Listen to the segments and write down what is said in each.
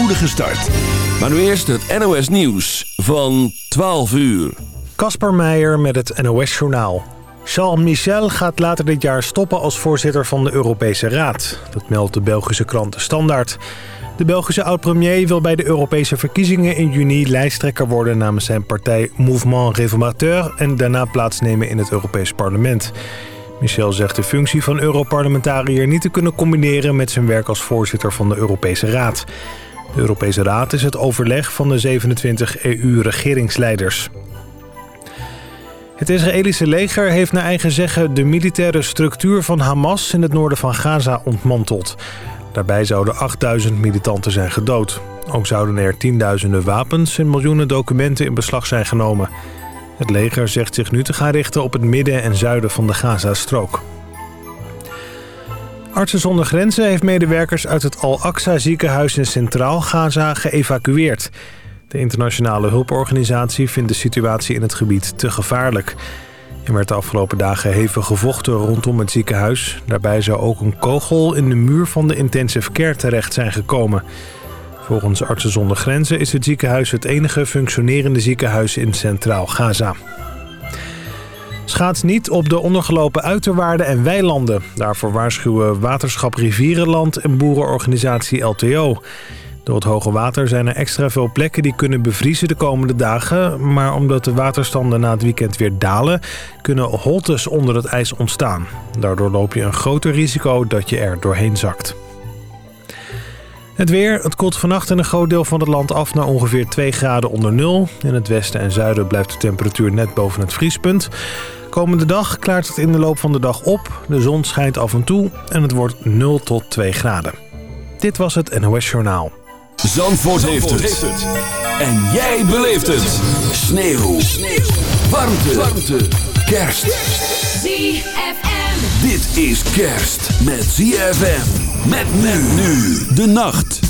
spoedige start. Maar nu eerst het NOS Nieuws van 12 uur. Kasper Meijer met het NOS Journaal. Charles Michel gaat later dit jaar stoppen als voorzitter van de Europese Raad. Dat meldt de Belgische krant De Standaard. De Belgische oud-premier wil bij de Europese verkiezingen in juni lijsttrekker worden namens zijn partij Mouvement Réformateur en daarna plaatsnemen in het Europees Parlement. Michel zegt de functie van Europarlementariër niet te kunnen combineren met zijn werk als voorzitter van de Europese Raad. De Europese Raad is het overleg van de 27 EU-regeringsleiders. Het Israëlische leger heeft naar eigen zeggen de militaire structuur van Hamas in het noorden van Gaza ontmanteld. Daarbij zouden 8000 militanten zijn gedood. Ook zouden er tienduizenden wapens en miljoenen documenten in beslag zijn genomen. Het leger zegt zich nu te gaan richten op het midden en zuiden van de Gaza-strook. Artsen zonder Grenzen heeft medewerkers uit het Al-Aqsa ziekenhuis in Centraal Gaza geëvacueerd. De internationale hulporganisatie vindt de situatie in het gebied te gevaarlijk. Er werd de afgelopen dagen hevig gevochten rondom het ziekenhuis. Daarbij zou ook een kogel in de muur van de intensive care terecht zijn gekomen. Volgens Artsen zonder Grenzen is het ziekenhuis het enige functionerende ziekenhuis in Centraal Gaza. Schaats niet op de ondergelopen uiterwaarden en weilanden. Daarvoor waarschuwen Waterschap Rivierenland en boerenorganisatie LTO. Door het hoge water zijn er extra veel plekken die kunnen bevriezen de komende dagen. Maar omdat de waterstanden na het weekend weer dalen, kunnen holtes onder het ijs ontstaan. Daardoor loop je een groter risico dat je er doorheen zakt. Het weer, het koelt vannacht in een groot deel van het land af naar ongeveer 2 graden onder nul. In het westen en zuiden blijft de temperatuur net boven het vriespunt. Komende dag klaart het in de loop van de dag op. De zon schijnt af en toe en het wordt 0 tot 2 graden. Dit was het NOS Journaal. Zandvoort, heeft, het. En jij beleeft het. Sneeuw. Sneeuw. Warmte. Warmte. Kerst. ZFM. Dit is kerst met ZFM. Met men nu. De nacht.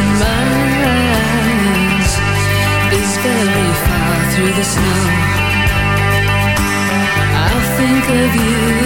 in my is very far through the snow. I'll think of you.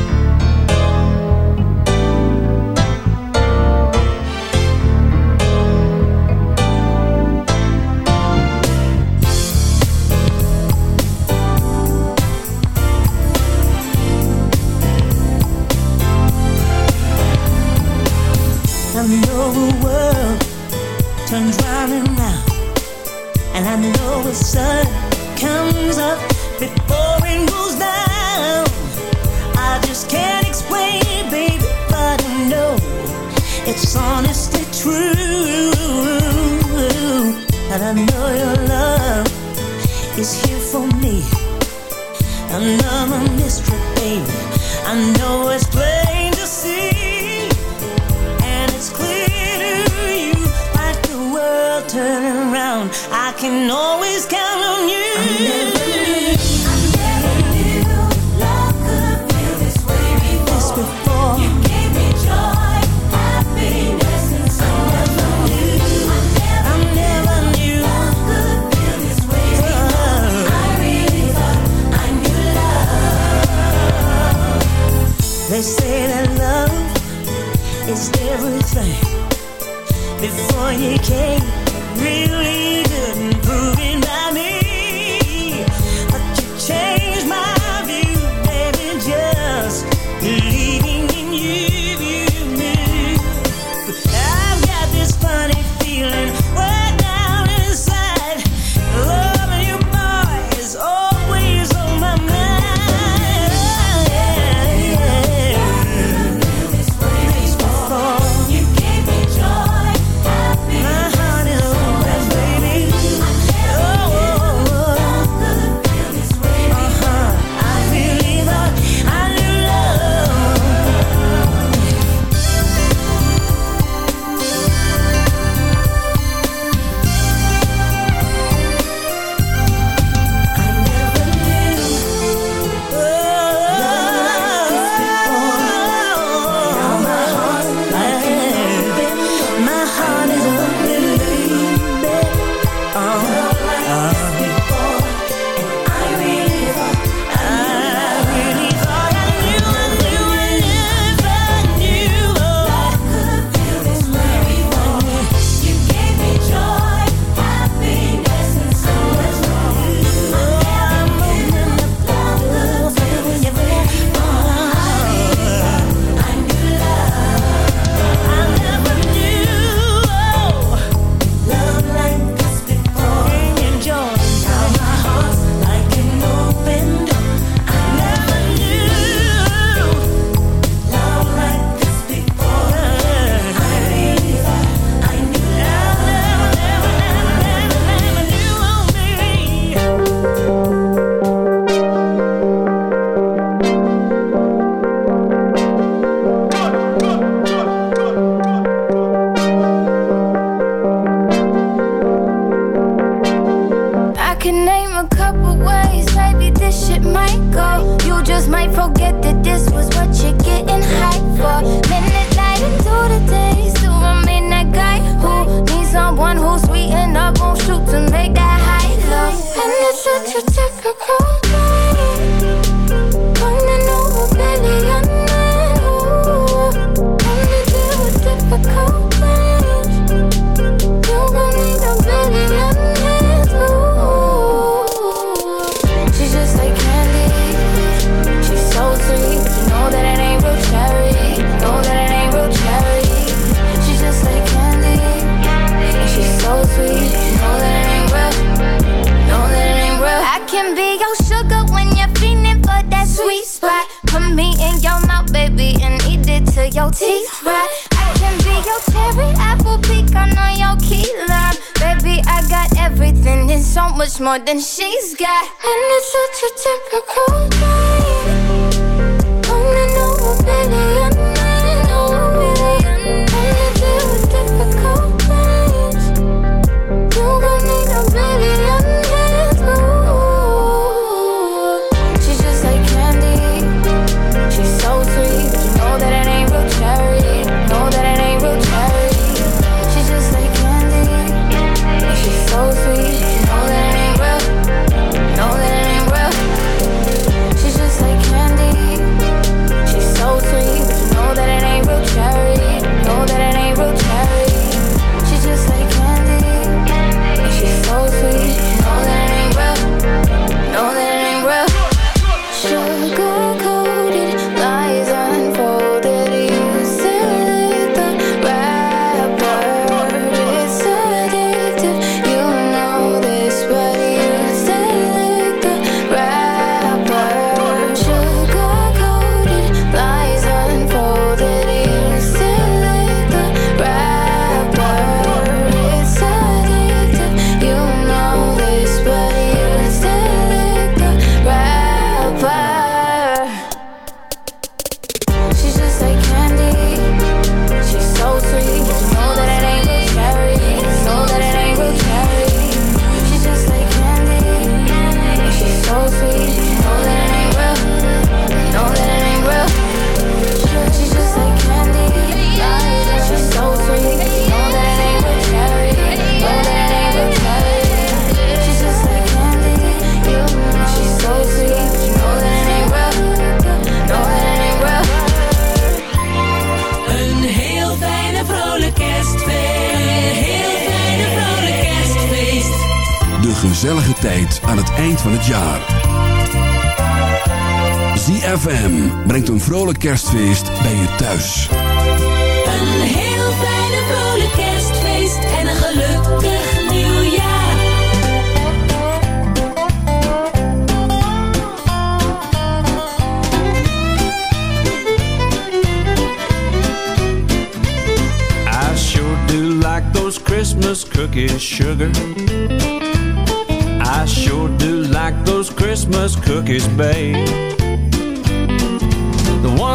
became really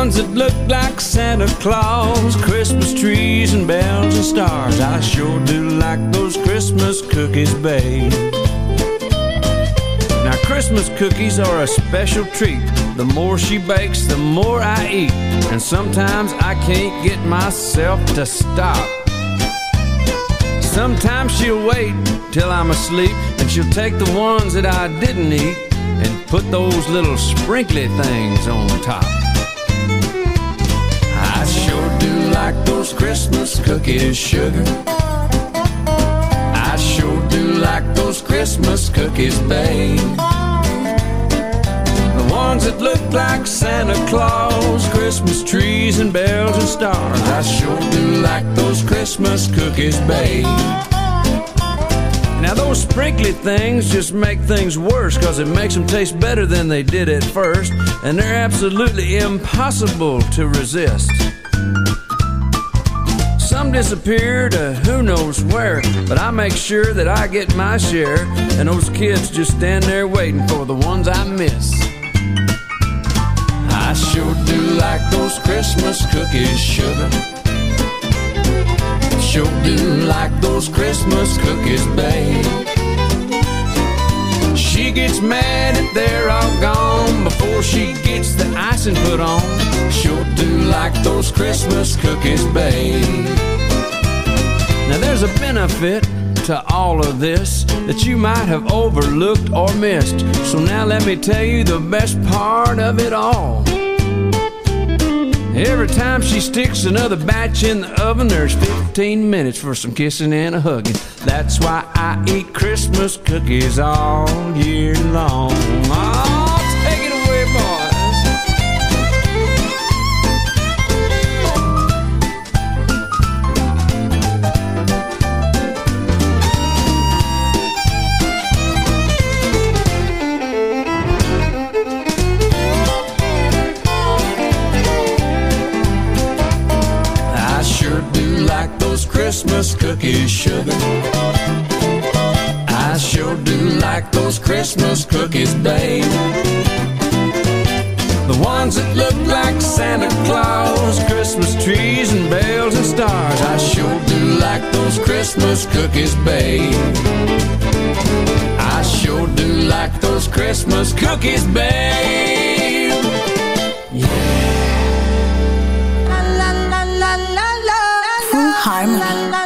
ones that look like Santa Claus, Christmas trees and bells and stars. I sure do like those Christmas cookies, babe. Now, Christmas cookies are a special treat. The more she bakes, the more I eat. And sometimes I can't get myself to stop. Sometimes she'll wait till I'm asleep, and she'll take the ones that I didn't eat and put those little sprinkly things on top. like those Christmas cookies, sugar. I sure do like those Christmas cookies, babe. The ones that look like Santa Claus, Christmas trees and bells and stars. I sure do like those Christmas cookies, babe. Now those sprinkly things just make things worse Cause it makes them taste better than they did at first And they're absolutely impossible to resist some disappear to who knows where, but I make sure that I get my share, and those kids just stand there waiting for the ones I miss. I sure do like those Christmas cookies, sugar. Sure do like those Christmas cookies, babe. She gets mad if they're all gone before she gets the icing put on. Sure do like those Christmas cookies, babe. Now there's a benefit to all of this that you might have overlooked or missed. So now let me tell you the best part of it all. Every time she sticks another batch in the oven, there's 15 minutes for some kissing and a hugging. That's why I eat Christmas cookies all year long. Oh, Christmas cookies, sugar. I sure do like those Christmas cookies, babe. The ones that look like Santa Claus, Christmas trees and bells and stars. I sure do like those Christmas cookies, babe. I sure do like those Christmas cookies, babe. Yeah. Full harmony.